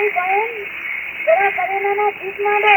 મારી બહેન જરા કરેલાના ગીત માંડે